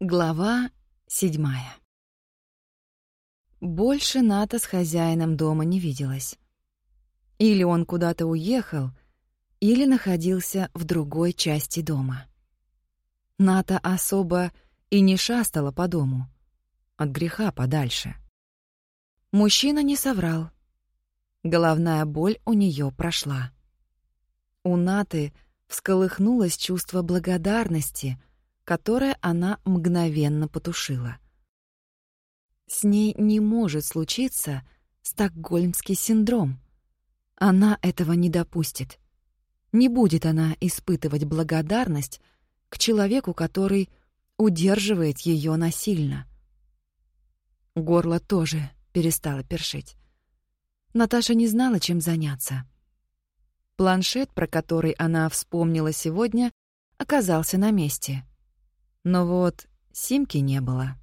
Глава седьмая. Больше Ната с хозяином дома не виделась. Или он куда-то уехал, или находился в другой части дома. Ната особо и не шастала по дому. От греха подальше. Мужчина не соврал. Головная боль у нее прошла. У Наты всколыхнулось чувство благодарности — которое она мгновенно потушила. С ней не может случиться стокгольмский синдром. Она этого не допустит. Не будет она испытывать благодарность к человеку, который удерживает ее насильно. Горло тоже перестало першить. Наташа не знала, чем заняться. Планшет, про который она вспомнила сегодня, оказался на месте. Но вот симки не было.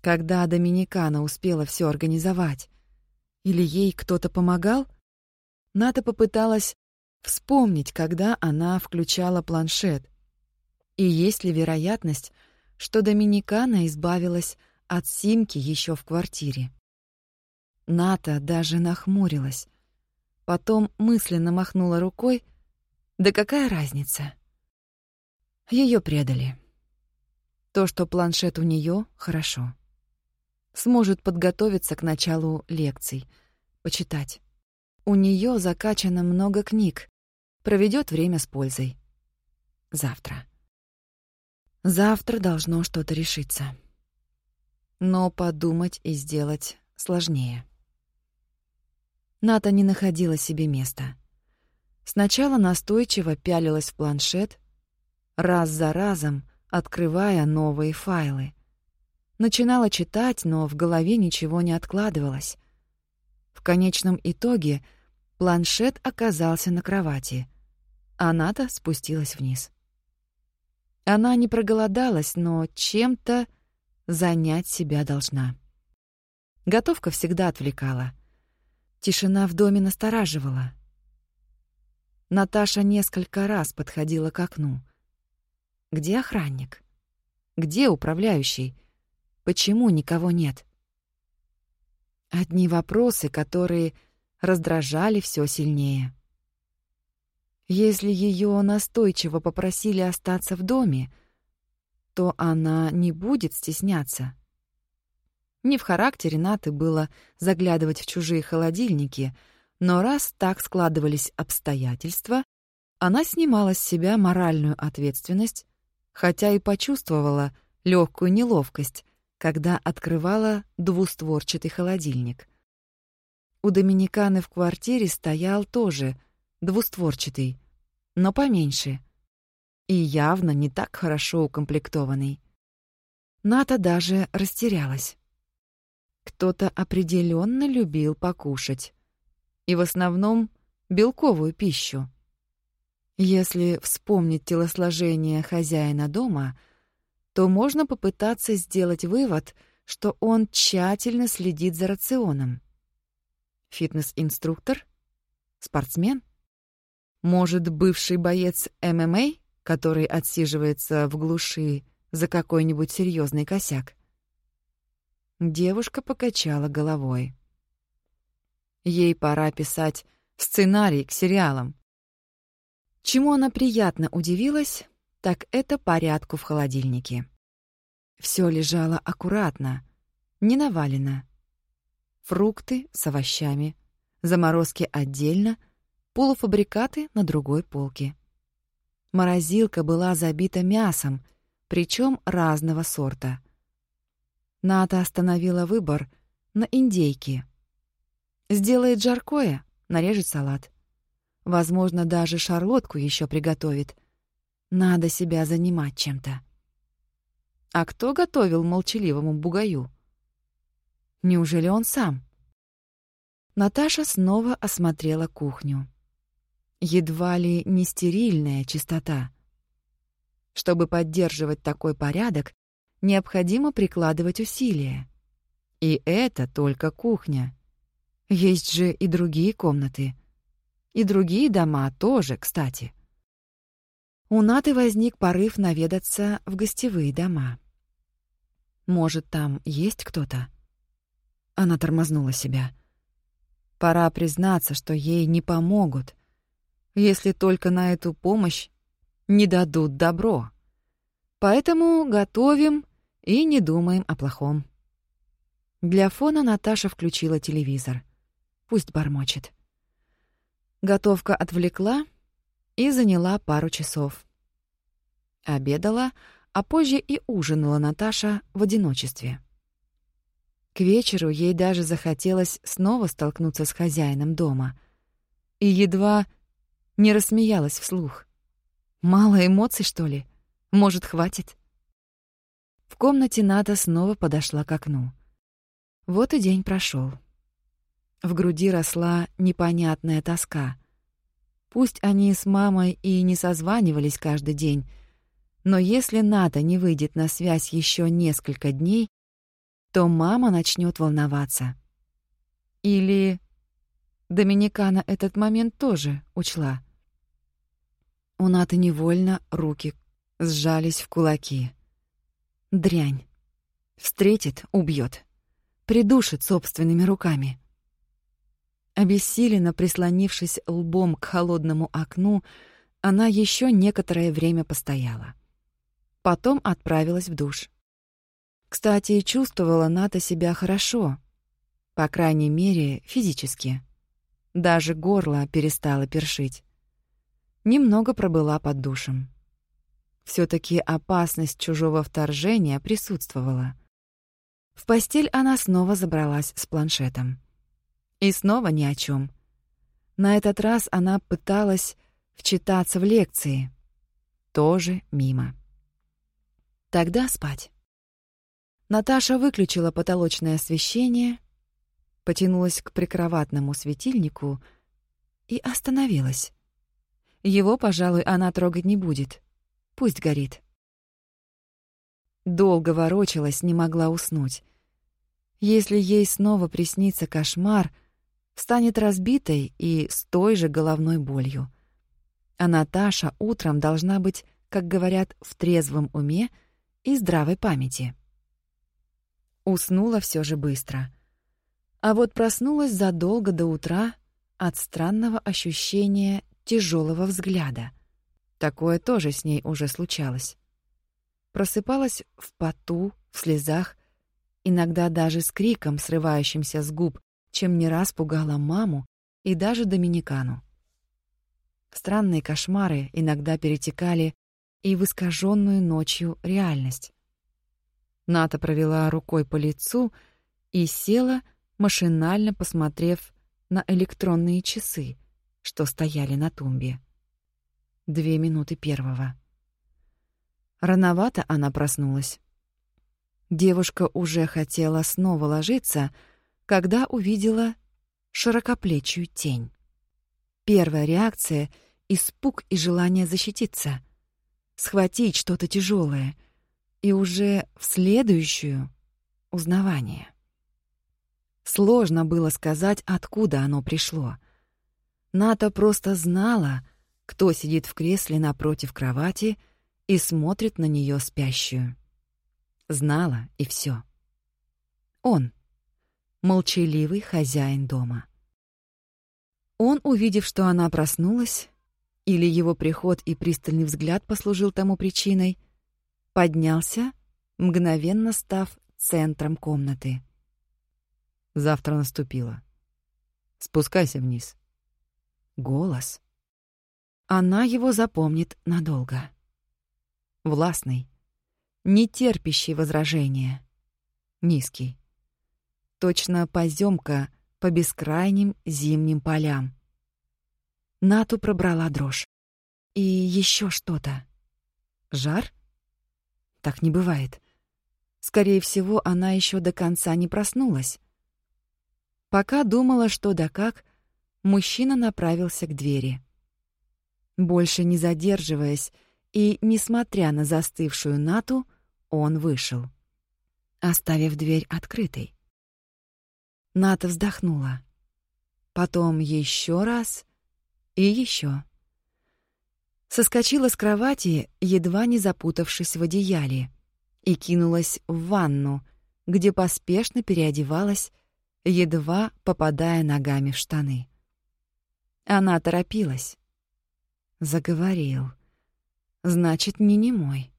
Когда Доминикана успела все организовать? Или ей кто-то помогал? Ната попыталась вспомнить, когда она включала планшет. И есть ли вероятность, что Доминикана избавилась от симки еще в квартире? Ната даже нахмурилась. Потом мысленно махнула рукой. Да какая разница? Ее предали. То, что планшет у нее, хорошо. Сможет подготовиться к началу лекций, почитать. У нее закачано много книг. Проведет время с пользой. Завтра. Завтра должно что-то решиться. Но подумать и сделать сложнее. Ната не находила себе места. Сначала настойчиво пялилась в планшет, раз за разом — открывая новые файлы. Начинала читать, но в голове ничего не откладывалось. В конечном итоге планшет оказался на кровати, а Ната спустилась вниз. Она не проголодалась, но чем-то занять себя должна. Готовка всегда отвлекала. Тишина в доме настораживала. Наташа несколько раз подходила к окну — где охранник? Где управляющий? Почему никого нет? Одни вопросы, которые раздражали все сильнее. Если ее настойчиво попросили остаться в доме, то она не будет стесняться. Не в характере Наты было заглядывать в чужие холодильники, но раз так складывались обстоятельства, она снимала с себя моральную ответственность хотя и почувствовала легкую неловкость, когда открывала двустворчатый холодильник. У Доминиканы в квартире стоял тоже двустворчатый, но поменьше. И явно не так хорошо укомплектованный. Ната даже растерялась. Кто-то определенно любил покушать. И в основном белковую пищу. Если вспомнить телосложение хозяина дома, то можно попытаться сделать вывод, что он тщательно следит за рационом. Фитнес-инструктор? Спортсмен? Может, бывший боец ММА, который отсиживается в глуши за какой-нибудь серьезный косяк? Девушка покачала головой. Ей пора писать сценарий к сериалам. Чему она приятно удивилась, так это порядку в холодильнике. Все лежало аккуратно, не навалено. Фрукты с овощами, заморозки отдельно, полуфабрикаты на другой полке. Морозилка была забита мясом, причем разного сорта. Ната остановила выбор на индейке. Сделает жаркое, нарежет салат. Возможно, даже шарлотку еще приготовит. Надо себя занимать чем-то. А кто готовил молчаливому бугаю? Неужели он сам? Наташа снова осмотрела кухню. Едва ли не стерильная чистота. Чтобы поддерживать такой порядок, необходимо прикладывать усилия. И это только кухня. Есть же и другие комнаты — и другие дома тоже, кстати. У Наты возник порыв наведаться в гостевые дома. Может, там есть кто-то? Она тормознула себя. Пора признаться, что ей не помогут, если только на эту помощь не дадут добро. Поэтому готовим и не думаем о плохом. Для фона Наташа включила телевизор. Пусть бормочет. Готовка отвлекла и заняла пару часов. Обедала, а позже и ужинала Наташа в одиночестве. К вечеру ей даже захотелось снова столкнуться с хозяином дома. И едва не рассмеялась вслух. Мало эмоций, что ли? Может, хватит? В комнате Ната снова подошла к окну. Вот и день прошел. В груди росла непонятная тоска. Пусть они с мамой и не созванивались каждый день, но если Ната не выйдет на связь еще несколько дней, то мама начнет волноваться. Или Доминикана этот момент тоже учла. У Наты невольно руки сжались в кулаки. Дрянь. Встретит — убьет, Придушит собственными руками. Обессиленно прислонившись лбом к холодному окну, она еще некоторое время постояла. Потом отправилась в душ. Кстати, чувствовала Ната себя хорошо. По крайней мере, физически. Даже горло перестало першить. Немного пробыла под душем. все таки опасность чужого вторжения присутствовала. В постель она снова забралась с планшетом. И снова ни о чем. На этот раз она пыталась вчитаться в лекции. Тоже мимо. Тогда спать. Наташа выключила потолочное освещение, потянулась к прикроватному светильнику и остановилась. Его, пожалуй, она трогать не будет. Пусть горит. Долго ворочалась, не могла уснуть. Если ей снова приснится кошмар, станет разбитой и с той же головной болью. А Наташа утром должна быть, как говорят, в трезвом уме — и здравой памяти. Уснула все же быстро. А вот проснулась задолго до утра от странного ощущения тяжелого взгляда. Такое тоже с ней уже случалось. Просыпалась в поту, в слезах, иногда даже с криком, срывающимся с губ, чем не раз пугала маму и даже Доминикану. Странные кошмары иногда перетекали и в искаженную ночью реальность. Ната провела рукой по лицу и села, машинально посмотрев на электронные часы, что стояли на тумбе. Две минуты первого. Рановато она проснулась. Девушка уже хотела снова ложиться, когда увидела широкоплечую тень. Первая реакция — испуг и желание защититься — схватить что-то тяжелое, и уже в следующую — узнавание. Сложно было сказать, откуда оно пришло. Ната просто знала, кто сидит в кресле напротив кровати и смотрит на нее спящую. Знала, и все. Он — молчаливый хозяин дома. Он, увидев, что она проснулась, или его приход и пристальный взгляд послужил тому причиной, поднялся, мгновенно став центром комнаты. Завтра наступило. Спускайся вниз. Голос. Она его запомнит надолго. Властный, не терпящий возражения. Низкий. Точно поземка по бескрайним зимним полям. Нату пробрала дрожь. И еще что-то. Жар? Так не бывает. Скорее всего, она еще до конца не проснулась. Пока думала, что да как, мужчина направился к двери. Больше не задерживаясь и, несмотря на застывшую Нату, он вышел, оставив дверь открытой. Ната вздохнула. Потом еще раз и еще. Соскочила с кровати, едва не запутавшись в одеяле, и кинулась в ванну, где поспешно переодевалась, едва попадая ногами в штаны. Она торопилась. Заговорил. Значит, не немой.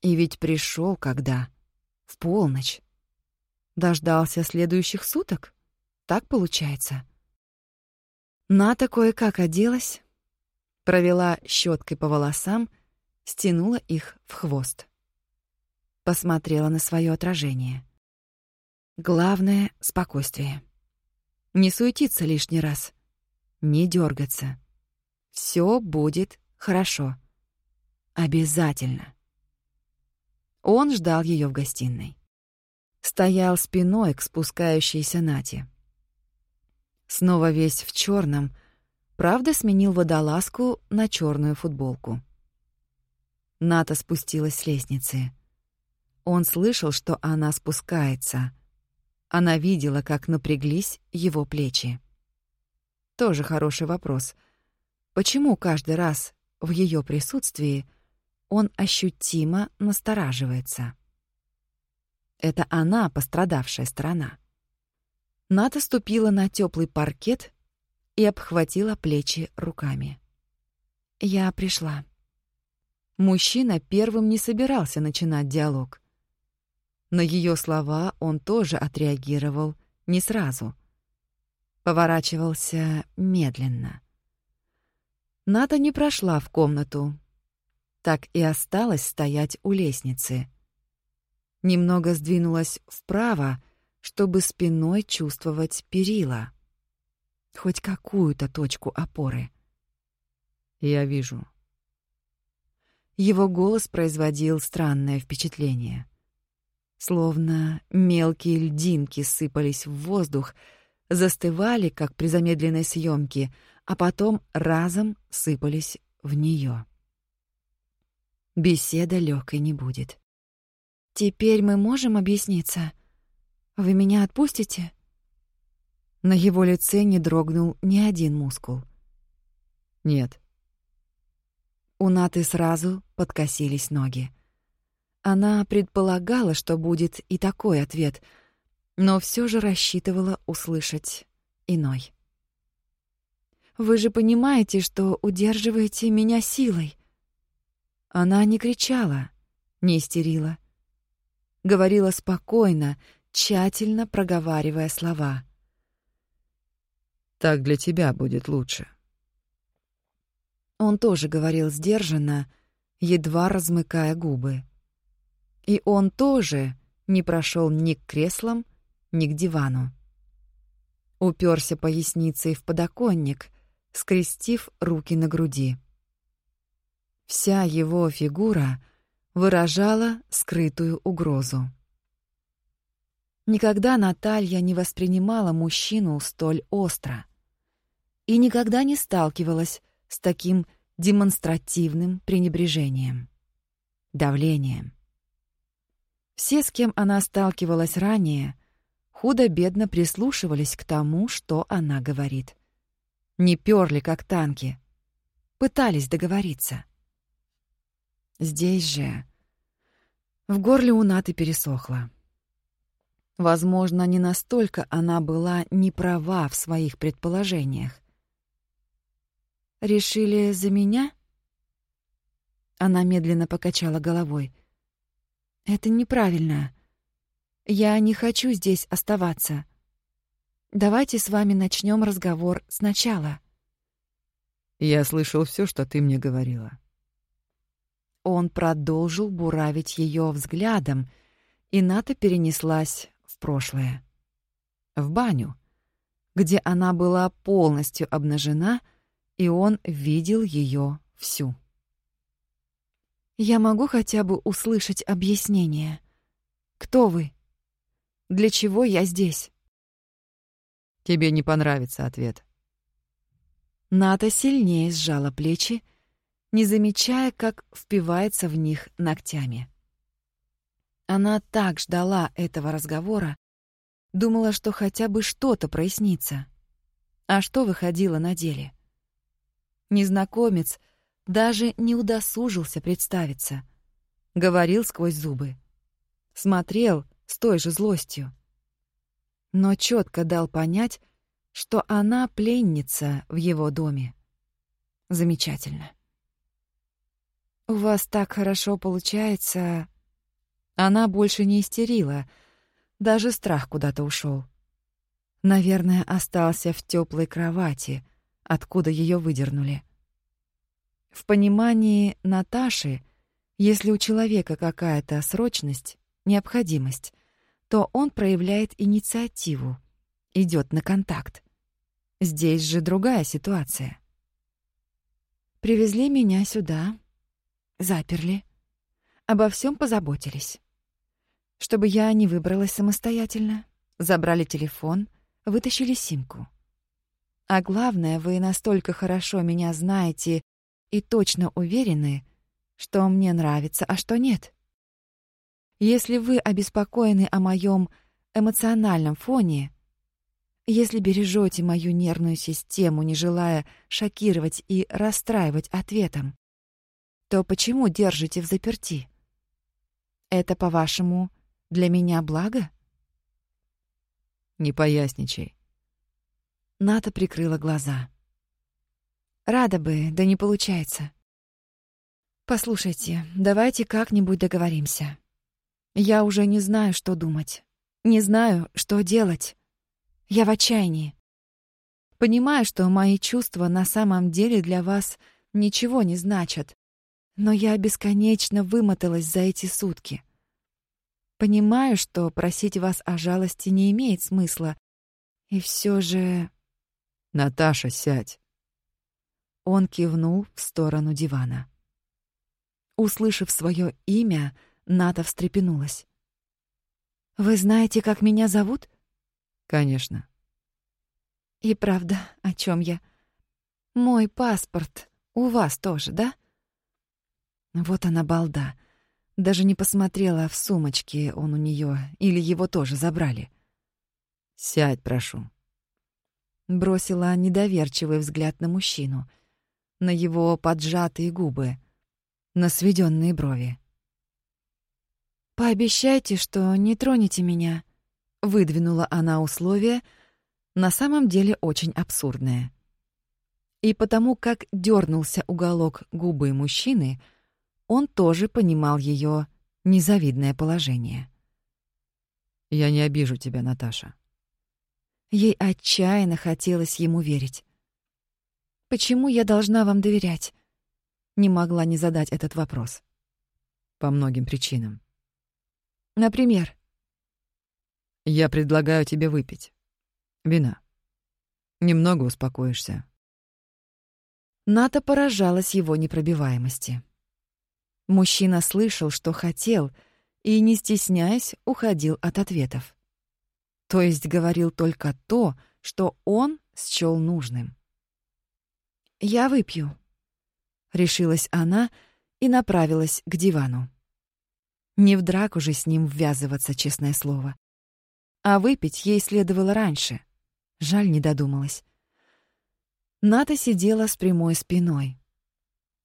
И ведь пришел когда? В полночь. Дождался следующих суток? Так получается. Ната кое-как оделась, провела щеткой по волосам, стянула их в хвост. Посмотрела на свое отражение. Главное — спокойствие. Не суетиться лишний раз. Не дергаться. Все будет хорошо. Обязательно. Он ждал ее в гостиной. Стоял спиной к спускающейся Нате. Снова весь в черном, правда сменил водолазку на черную футболку. Ната спустилась с лестницы. Он слышал, что она спускается. Она видела, как напряглись его плечи. Тоже хороший вопрос. Почему каждый раз в ее присутствии он ощутимо настораживается? Это она пострадавшая сторона. Ната ступила на теплый паркет и обхватила плечи руками. «Я пришла». Мужчина первым не собирался начинать диалог. На ее слова он тоже отреагировал не сразу. Поворачивался медленно. Ната не прошла в комнату. Так и осталась стоять у лестницы. Немного сдвинулась вправо, чтобы спиной чувствовать перила. Хоть какую-то точку опоры. «Я вижу». Его голос производил странное впечатление словно мелкие льдинки сыпались в воздух, застывали, как при замедленной съемке, а потом разом сыпались в нее. Беседа легкой не будет. «Теперь мы можем объясниться? Вы меня отпустите?» На его лице не дрогнул ни один мускул. «Нет». У Наты сразу подкосились ноги. Она предполагала, что будет и такой ответ, но все же рассчитывала услышать иной. «Вы же понимаете, что удерживаете меня силой?» Она не кричала, не истерила. Говорила спокойно, тщательно проговаривая слова. «Так для тебя будет лучше». Он тоже говорил сдержанно, едва размыкая губы. И он тоже не прошел ни к креслам, ни к дивану. Уперся поясницей в подоконник, скрестив руки на груди. Вся его фигура выражала скрытую угрозу. Никогда Наталья не воспринимала мужчину столь остро и никогда не сталкивалась с таким демонстративным пренебрежением, давлением. Все, с кем она сталкивалась ранее, худо-бедно прислушивались к тому, что она говорит. Не перли, как танки. Пытались договориться. Здесь же... В горле у Наты пересохло. Возможно, не настолько она была не права в своих предположениях. «Решили за меня?» Она медленно покачала головой. Это неправильно. Я не хочу здесь оставаться. Давайте с вами начнем разговор сначала. Я слышал все, что ты мне говорила. Он продолжил буравить ее взглядом, и Ната перенеслась в прошлое. В баню, где она была полностью обнажена, и он видел ее всю. Я могу хотя бы услышать объяснение. Кто вы? Для чего я здесь? Тебе не понравится ответ. Ната сильнее сжала плечи, не замечая, как впивается в них ногтями. Она так ждала этого разговора, думала, что хотя бы что-то прояснится. А что выходило на деле? Незнакомец — даже не удосужился представиться. говорил сквозь зубы, смотрел с той же злостью, но четко дал понять, что она пленница в его доме. Замечательно. «У вас так хорошо получается...» Она больше не истерила, даже страх куда-то ушел. Наверное, остался в теплой кровати, откуда ее выдернули. В понимании Наташи, если у человека какая-то срочность, необходимость, то он проявляет инициативу, идет на контакт. Здесь же другая ситуация. Привезли меня сюда, заперли, обо всем позаботились. Чтобы я не выбралась самостоятельно, забрали телефон, вытащили симку. А главное, вы настолько хорошо меня знаете и точно уверены, что мне нравится, а что нет. Если вы обеспокоены о моем эмоциональном фоне, если бережете мою нервную систему, не желая шокировать и расстраивать ответом, то почему держите в заперти? Это, по-вашему, для меня благо? Не поясничай. Ната прикрыла глаза. Рада бы, да не получается. Послушайте, давайте как-нибудь договоримся. Я уже не знаю, что думать. Не знаю, что делать. Я в отчаянии. Понимаю, что мои чувства на самом деле для вас ничего не значат. Но я бесконечно вымоталась за эти сутки. Понимаю, что просить вас о жалости не имеет смысла. И все же... «Наташа, сядь!» Он кивнул в сторону дивана. Услышав свое имя, Ната встрепенулась. «Вы знаете, как меня зовут?» «Конечно». «И правда, о чем я? Мой паспорт у вас тоже, да?» Вот она балда. Даже не посмотрела в сумочке он у нее или его тоже забрали. «Сядь, прошу». Бросила недоверчивый взгляд на мужчину — на его поджатые губы, на сведенные брови. «Пообещайте, что не тронете меня», — выдвинула она условие, на самом деле очень абсурдное. И потому как дернулся уголок губы мужчины, он тоже понимал ее незавидное положение. «Я не обижу тебя, Наташа». Ей отчаянно хотелось ему верить. Почему я должна вам доверять? Не могла не задать этот вопрос. По многим причинам. Например? Я предлагаю тебе выпить. Вина. Немного успокоишься. Ната поражалась его непробиваемости. Мужчина слышал, что хотел, и, не стесняясь, уходил от ответов. То есть говорил только то, что он счёл нужным. «Я выпью», — решилась она и направилась к дивану. Не в драку же с ним ввязываться, честное слово. А выпить ей следовало раньше. Жаль, не додумалась. Ната сидела с прямой спиной.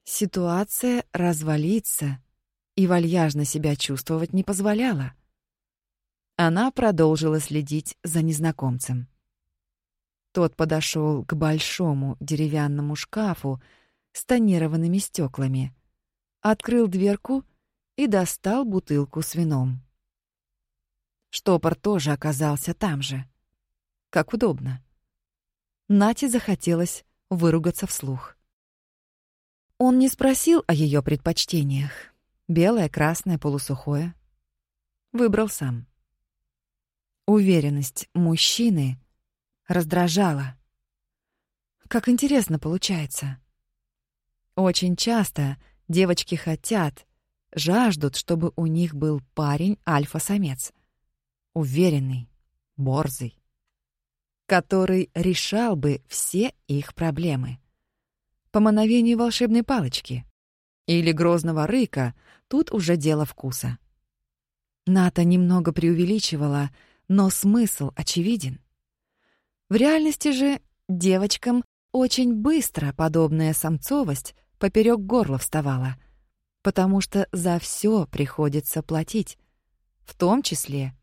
Ситуация развалиться и вальяжно себя чувствовать не позволяла. Она продолжила следить за незнакомцем. Тот подошел к большому деревянному шкафу с тонированными стеклами, открыл дверку и достал бутылку с вином. Штопор тоже оказался там же. Как удобно. Нате захотелось выругаться вслух. Он не спросил о ее предпочтениях. Белое, красное, полусухое. Выбрал сам. Уверенность мужчины раздражала. Как интересно получается. Очень часто девочки хотят, жаждут, чтобы у них был парень альфа-самец. Уверенный, борзый, который решал бы все их проблемы. По мановению волшебной палочки или грозного рыка, тут уже дело вкуса. Ната немного преувеличивала, но смысл очевиден. В реальности же девочкам очень быстро подобная самцовость поперек горла вставала, потому что за все приходится платить, в том числе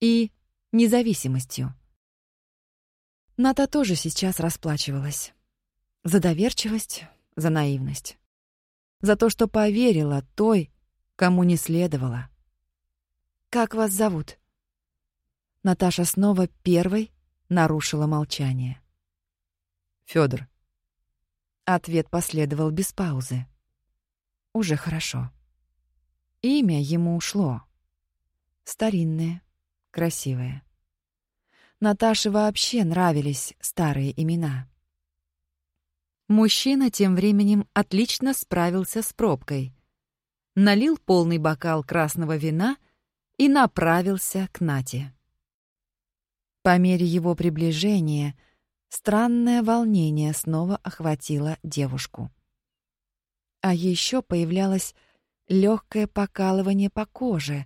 и независимостью. Ната тоже сейчас расплачивалась. За доверчивость, за наивность. За то, что поверила той, кому не следовало. «Как вас зовут?» Наташа снова первой нарушила молчание. Федор. Ответ последовал без паузы. Уже хорошо. Имя ему ушло. Старинное, красивое. Наташе вообще нравились старые имена. Мужчина тем временем отлично справился с пробкой. Налил полный бокал красного вина и направился к Нате. По мере его приближения странное волнение снова охватило девушку. А еще появлялось легкое покалывание по коже.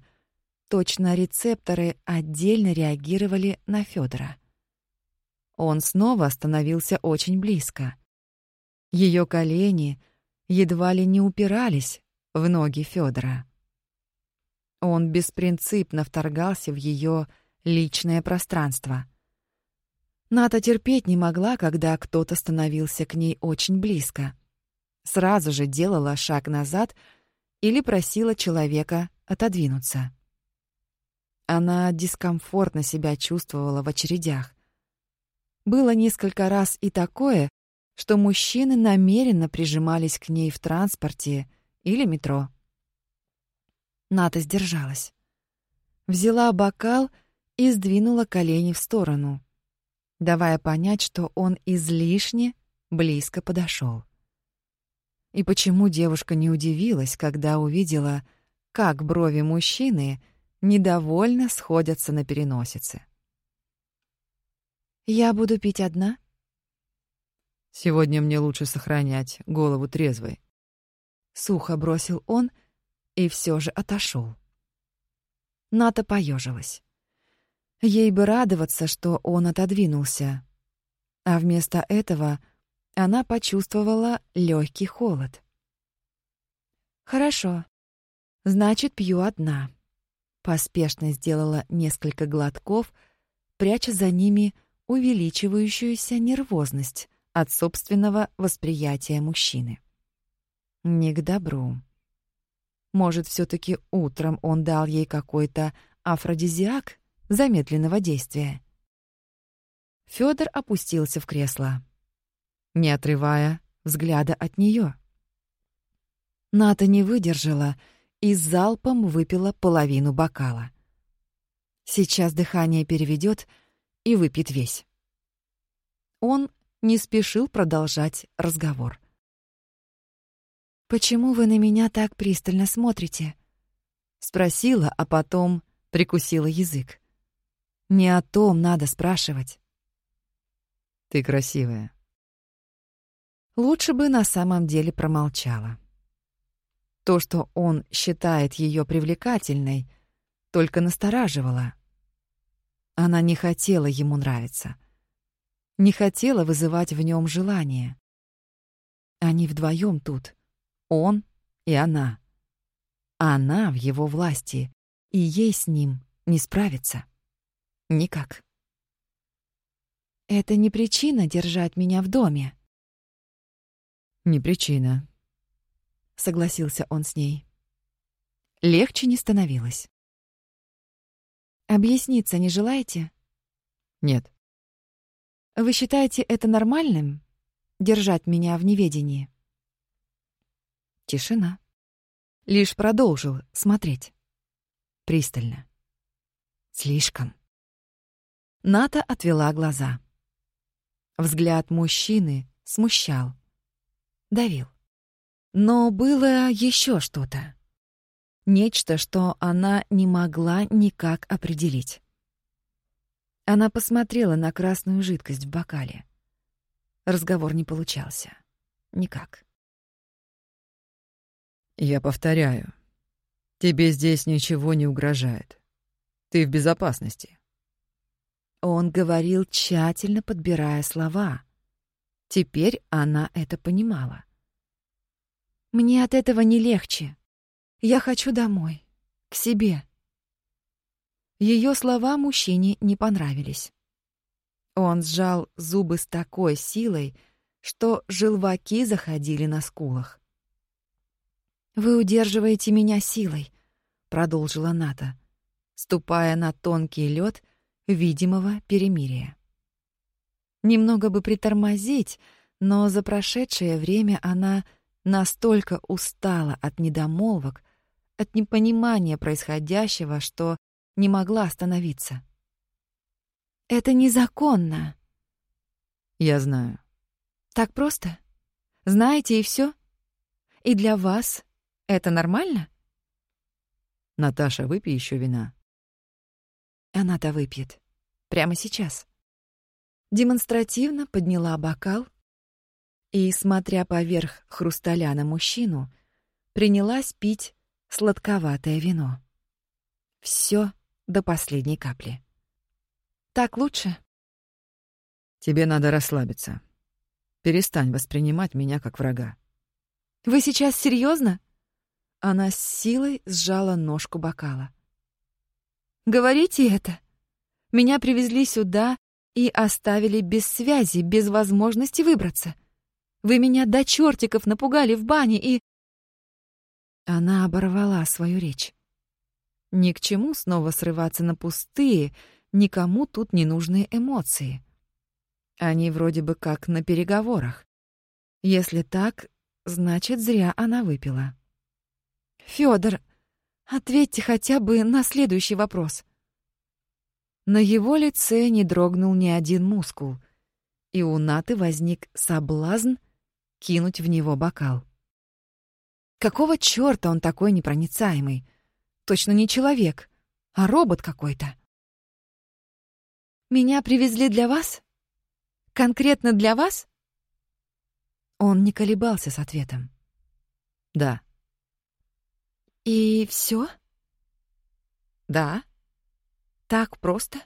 Точно рецепторы отдельно реагировали на Федора. Он снова остановился очень близко. Ее колени едва ли не упирались в ноги Федора. Он беспринципно вторгался в ее личное пространство. Ната терпеть не могла, когда кто-то становился к ней очень близко. Сразу же делала шаг назад или просила человека отодвинуться. Она дискомфортно себя чувствовала в очередях. Было несколько раз и такое, что мужчины намеренно прижимались к ней в транспорте или метро. Ната сдержалась. Взяла бокал и сдвинула колени в сторону, давая понять, что он излишне близко подошел. И почему девушка не удивилась, когда увидела, как брови мужчины недовольно сходятся на переносице? «Я буду пить одна?» «Сегодня мне лучше сохранять голову трезвой», — сухо бросил он и все же отошел. Ната поежилась. Ей бы радоваться, что он отодвинулся. А вместо этого она почувствовала легкий холод. «Хорошо. Значит, пью одна». Поспешно сделала несколько глотков, пряча за ними увеличивающуюся нервозность от собственного восприятия мужчины. Не к добру. Может, все таки утром он дал ей какой-то афродизиак замедленного действия. Фёдор опустился в кресло, не отрывая взгляда от неё. Ната не выдержала и залпом выпила половину бокала. Сейчас дыхание переведёт и выпьет весь. Он не спешил продолжать разговор. «Почему вы на меня так пристально смотрите?» — спросила, а потом прикусила язык. Не о том надо спрашивать. Ты красивая. Лучше бы на самом деле промолчала. То, что он считает ее привлекательной, только настораживало. Она не хотела ему нравиться. Не хотела вызывать в нем желание. Они вдвоем тут. Он и она. Она в его власти, и ей с ним не справиться. Никак. Это не причина держать меня в доме. Не причина, согласился он с ней. Легче не становилось. Объясниться не желаете? Нет. Вы считаете это нормальным держать меня в неведении? Тишина. Лишь продолжил смотреть. Пристально. Слишком. Ната отвела глаза. Взгляд мужчины смущал, давил. Но было еще что-то. Нечто, что она не могла никак определить. Она посмотрела на красную жидкость в бокале. Разговор не получался. Никак. «Я повторяю, тебе здесь ничего не угрожает. Ты в безопасности. Он говорил, тщательно подбирая слова. Теперь она это понимала. «Мне от этого не легче», Я хочу домой, к себе. Ее слова мужчине не понравились. Он сжал зубы с такой силой, что желваки заходили на скулах. «Вы удерживаете меня силой», — продолжила Ната, ступая на тонкий лед видимого перемирия. Немного бы притормозить, но за прошедшее время она настолько устала от недомолвок, от непонимания происходящего, что не могла остановиться. «Это незаконно». «Я знаю». «Так просто? Знаете, и все? И для вас это нормально?» «Наташа, выпей еще вина». Она-то выпьет. Прямо сейчас. Демонстративно подняла бокал и, смотря поверх хрусталя на мужчину, принялась пить сладковатое вино. Все до последней капли. Так лучше? Тебе надо расслабиться. Перестань воспринимать меня как врага. Вы сейчас серьезно? Она с силой сжала ножку бокала. Говорите это. Меня привезли сюда и оставили без связи, без возможности выбраться. Вы меня до чертиков напугали в бане и... Она оборвала свою речь. Ни к чему снова срываться на пустые, никому тут не нужные эмоции. Они вроде бы как на переговорах. Если так, значит, зря она выпила. Фёдор, ответьте хотя бы на следующий вопрос. На его лице не дрогнул ни один мускул, и у Наты возник соблазн кинуть в него бокал. Какого чёрта он такой непроницаемый? Точно не человек, а робот какой-то. Меня привезли для вас? Конкретно для вас? Он не колебался с ответом. Да. И все? Да. Так просто?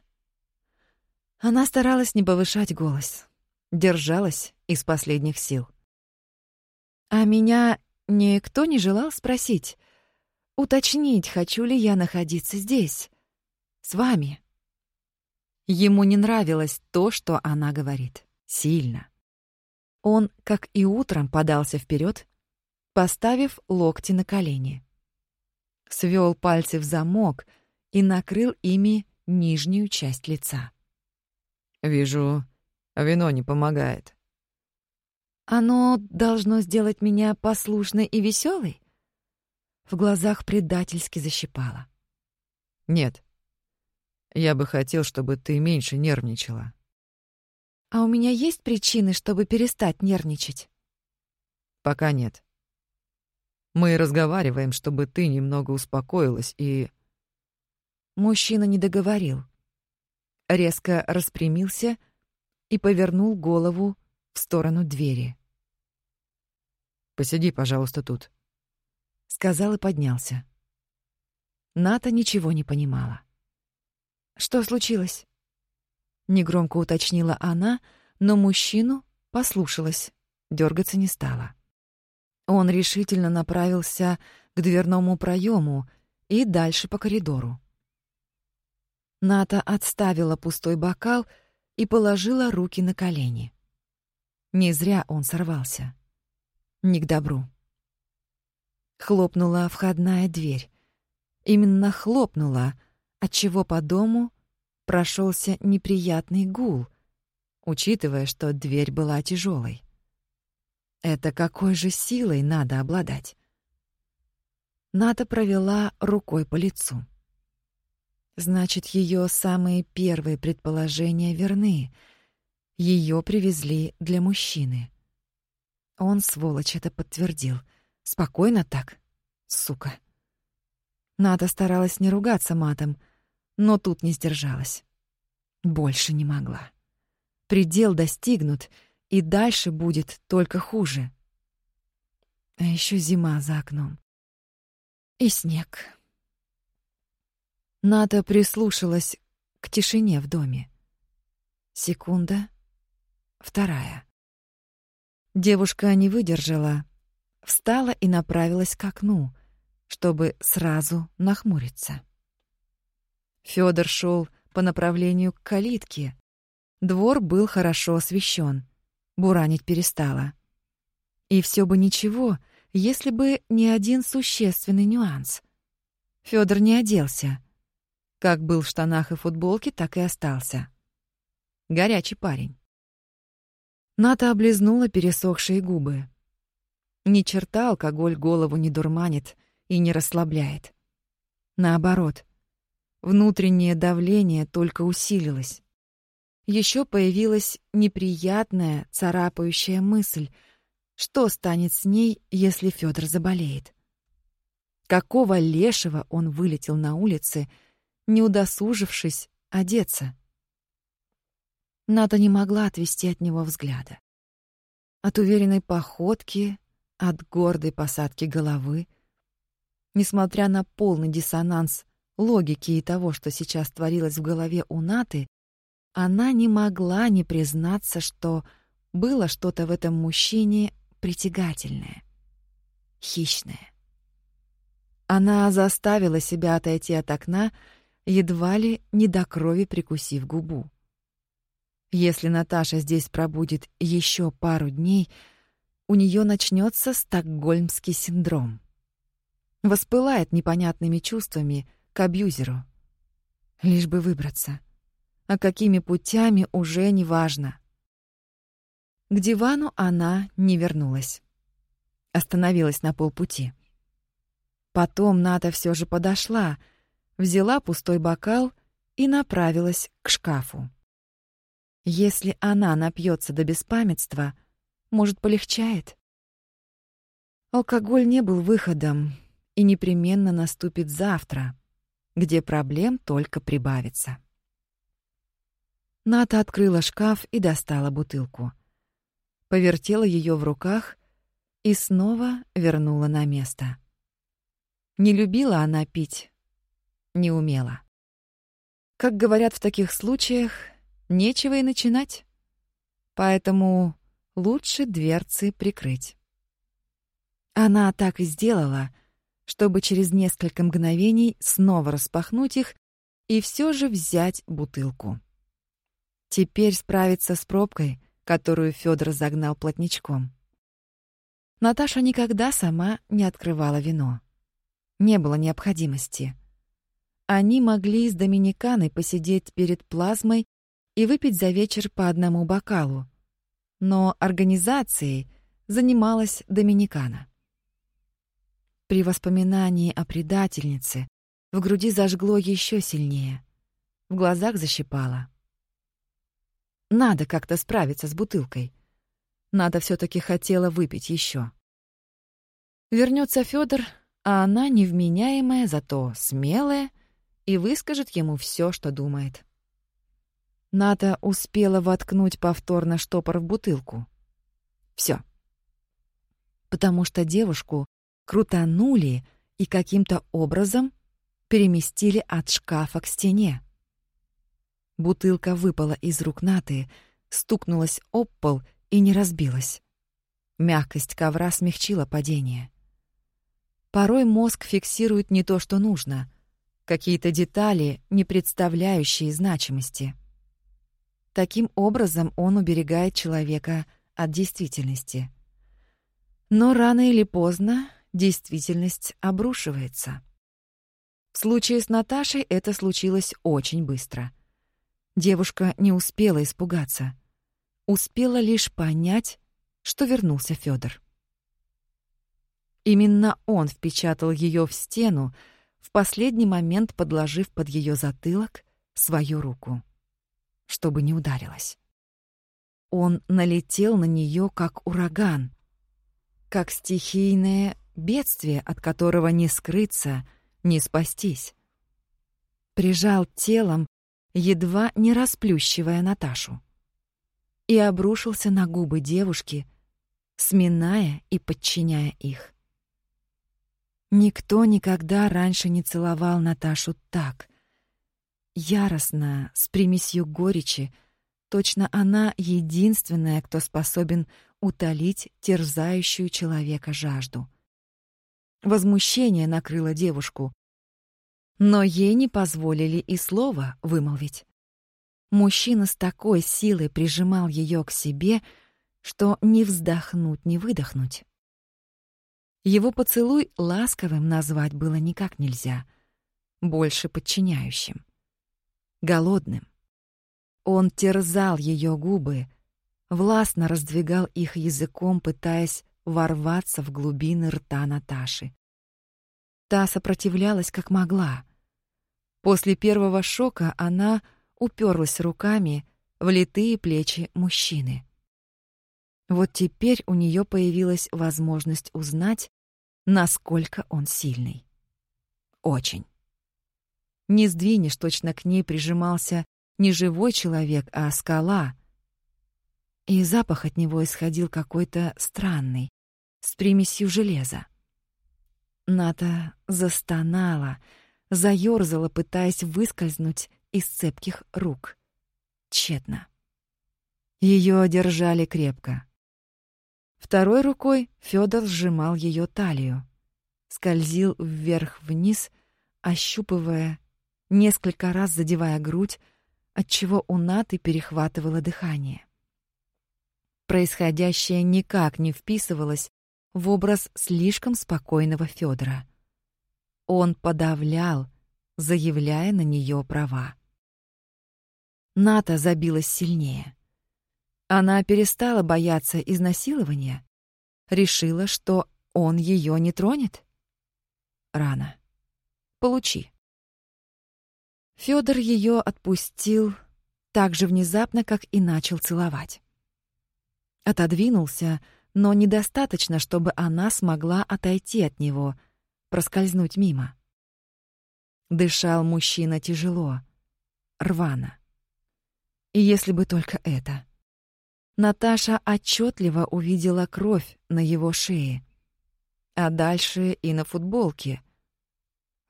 Она старалась не повышать голос, держалась из последних сил. А меня никто не желал спросить, уточнить, хочу ли я находиться здесь, с вами. Ему не нравилось то, что она говорит. Сильно. Он, как и утром, подался вперед, поставив локти на колени. Свел пальцы в замок и накрыл ими нижнюю часть лица. «Вижу, вино не помогает». «Оно должно сделать меня послушной и веселой? В глазах предательски защипало. «Нет. Я бы хотел, чтобы ты меньше нервничала». «А у меня есть причины, чтобы перестать нервничать?» «Пока нет. Мы разговариваем, чтобы ты немного успокоилась и...» Мужчина не договорил. Резко распрямился и повернул голову в сторону двери. «Посиди, пожалуйста, тут» сказал и поднялся. Ната ничего не понимала. Что случилось? Негромко уточнила она, но мужчину послушалась, дергаться не стала. Он решительно направился к дверному проему и дальше по коридору. Ната отставила пустой бокал и положила руки на колени. Не зря он сорвался. Не к добру. Хлопнула входная дверь. Именно хлопнула, отчего по дому прошелся неприятный гул, учитывая, что дверь была тяжелой. Это какой же силой надо обладать? Ната провела рукой по лицу. Значит, ее самые первые предположения верны. Ее привезли для мужчины. Он, сволочь, это подтвердил — Спокойно так, сука. Ната старалась не ругаться матом, но тут не сдержалась. Больше не могла. Предел достигнут, и дальше будет только хуже. А еще зима за окном. И снег. Ната прислушалась к тишине в доме. Секунда, вторая. Девушка не выдержала, встала и направилась к окну, чтобы сразу нахмуриться. Фёдор шел по направлению к калитке. Двор был хорошо освещен, буранить перестала. И все бы ничего, если бы не один существенный нюанс. Фёдор не оделся. Как был в штанах и футболке, так и остался. Горячий парень. Ната облизнула пересохшие губы. Ни черта алкоголь голову не дурманит и не расслабляет. Наоборот, внутреннее давление только усилилось. Еще появилась неприятная, царапающая мысль, что станет с ней, если Федор заболеет. Какого лешего он вылетел на улицы, не удосужившись одеться? Ната не могла отвести от него взгляда. От уверенной походки, от гордой посадки головы. Несмотря на полный диссонанс логики и того, что сейчас творилось в голове у Наты, она не могла не признаться, что было что-то в этом мужчине притягательное, хищное. Она заставила себя отойти от окна, едва ли не до крови прикусив губу. Если Наташа здесь пробудет еще пару дней, у нее начнется стокгольмский синдром. Воспылает непонятными чувствами к абьюзеру. Лишь бы выбраться. А какими путями уже не важно. К дивану она не вернулась. Остановилась на полпути. Потом Ната все же подошла, взяла пустой бокал и направилась к шкафу. Если она напьется до беспамятства, может, полегчает? Алкоголь не был выходом и непременно наступит завтра, где проблем только прибавится. Ната открыла шкаф и достала бутылку. Повертела ее в руках и снова вернула на место. Не любила она пить, не умела. Как говорят в таких случаях, нечего и начинать. Поэтому лучше дверцы прикрыть. Она так и сделала, чтобы через несколько мгновений снова распахнуть их и все же взять бутылку. Теперь справиться с пробкой, которую Федор загнал плотничком. Наташа никогда сама не открывала вино. Не было необходимости. Они могли с Доминиканой посидеть перед плазмой и выпить за вечер по одному бокалу. Но организацией занималась Доминикана. При воспоминании о предательнице в груди зажгло еще сильнее. В глазах защипало. Надо как-то справиться с бутылкой. Надо все таки хотела выпить еще. Вернется Федор, а она невменяемая, зато смелая, и выскажет ему все, что думает. Ната успела воткнуть повторно штопор в бутылку. Все. Потому что девушку крутанули и каким-то образом переместили от шкафа к стене. Бутылка выпала из рук Наты, стукнулась об пол и не разбилась. Мягкость ковра смягчила падение. Порой мозг фиксирует не то, что нужно, какие-то детали, не представляющие значимости — Таким образом он уберегает человека от действительности. Но рано или поздно действительность обрушивается. В случае с Наташей это случилось очень быстро. Девушка не успела испугаться. Успела лишь понять, что вернулся Фёдор. Именно он впечатал ее в стену, в последний момент подложив под ее затылок свою руку чтобы не ударилась. Он налетел на нее как ураган, как стихийное бедствие, от которого не скрыться, не спастись. Прижал телом, едва не расплющивая Наташу. И обрушился на губы девушки, сминая и подчиняя их. Никто никогда раньше не целовал Наташу так — яростно, с примесью горечи. Точно она единственная, кто способен утолить терзающую человека жажду. Возмущение накрыло девушку. Но ей не позволили и слова вымолвить. Мужчина с такой силой прижимал ее к себе, что ни вздохнуть, ни выдохнуть. Его поцелуй ласковым назвать было никак нельзя, больше подчиняющим, голодным. Он терзал ее губы, властно раздвигал их языком, пытаясь ворваться в глубины рта Наташи. Та сопротивлялась как могла. После первого шока она уперлась руками в литые плечи мужчины. Вот теперь у нее появилась возможность узнать, насколько он сильный. Очень. Не сдвинешь, точно к ней прижимался не живой человек, а скала. И запах от него исходил какой-то странный, с примесью железа. Ната застонала, заёрзала, пытаясь выскользнуть из цепких рук. Тщетно. Ее держали крепко. Второй рукой Федор сжимал ее талию, скользил вверх-вниз, ощупывая, несколько раз задевая грудь, отчего у Наты перехватывало дыхание. Происходящее никак не вписывалось в образ слишком спокойного Федора. Он подавлял, заявляя на нее права. Ната забилась сильнее. Она перестала бояться изнасилования, решила, что он ее не тронет. Рано. Получи. Федор ее отпустил так же внезапно, как и начал целовать. Отодвинулся, но недостаточно, чтобы она смогла отойти от него, проскользнуть мимо. Дышал мужчина тяжело, рвано. И если бы только это. Наташа отчетливо увидела кровь на его шее, а дальше и на футболке.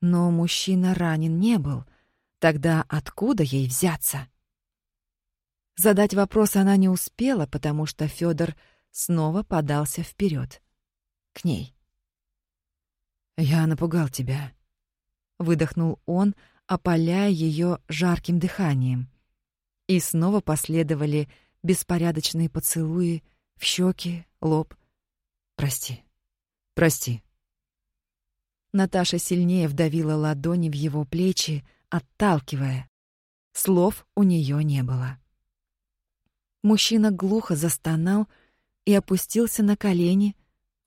Но мужчина ранен не был. Тогда откуда ей взяться? Задать вопрос она не успела, потому что Федор снова подался вперед к ней. «Я напугал тебя», — выдохнул он, опаляя ее жарким дыханием. И снова последовали беспорядочные поцелуи в щеки, лоб. «Прости, прости». Наташа сильнее вдавила ладони в его плечи, отталкивая. Слов у нее не было. Мужчина глухо застонал и опустился на колени,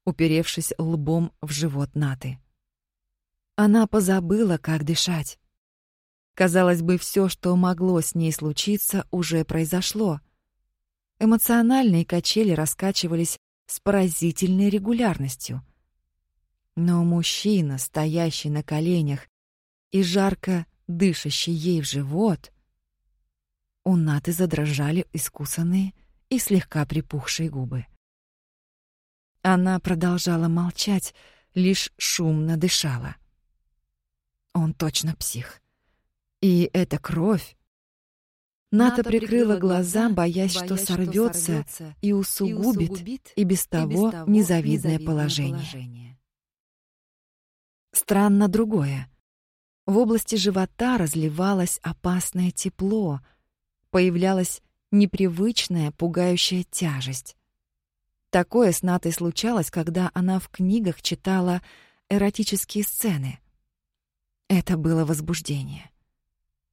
уперевшись лбом в живот Наты. Она позабыла, как дышать. Казалось бы, все, что могло с ней случиться, уже произошло. Эмоциональные качели раскачивались с поразительной регулярностью. Но мужчина, стоящий на коленях и жарко дышащий ей в живот, у Наты задрожали искусанные и слегка припухшие губы. Она продолжала молчать, лишь шумно дышала. Он точно псих. И эта кровь, Ната прикрыла глаза, боясь, что сорвется и усугубит и без того незавидное положение. Странно другое. В области живота разливалось опасное тепло, появлялась непривычная, пугающая тяжесть. Такое с Натой случалось, когда она в книгах читала эротические сцены. Это было возбуждение.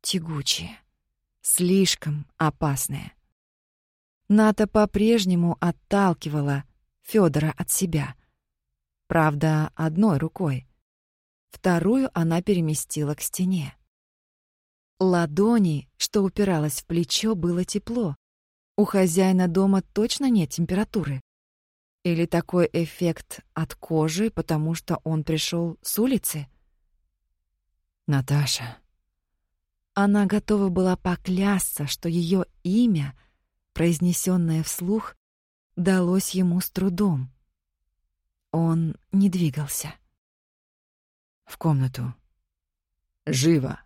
Тягучее слишком опасное. Ната по-прежнему отталкивала Федора от себя. Правда, одной рукой. Вторую она переместила к стене. Ладони, что упиралась в плечо, было тепло. У хозяина дома точно нет температуры. Или такой эффект от кожи, потому что он пришел с улицы? Наташа, она готова была поклясться, что ее имя, произнесенное вслух, далось ему с трудом. Он не двигался. В комнату. Живо.